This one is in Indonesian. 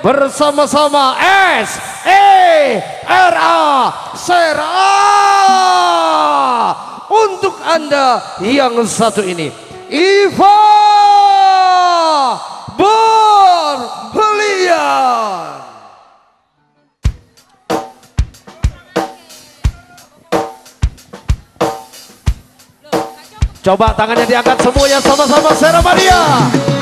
bersama-sama S E R A Sera untuk Anda yang satu ini Iva Berlian Coba tangannya diangkat semuanya sama-sama Sera Maria.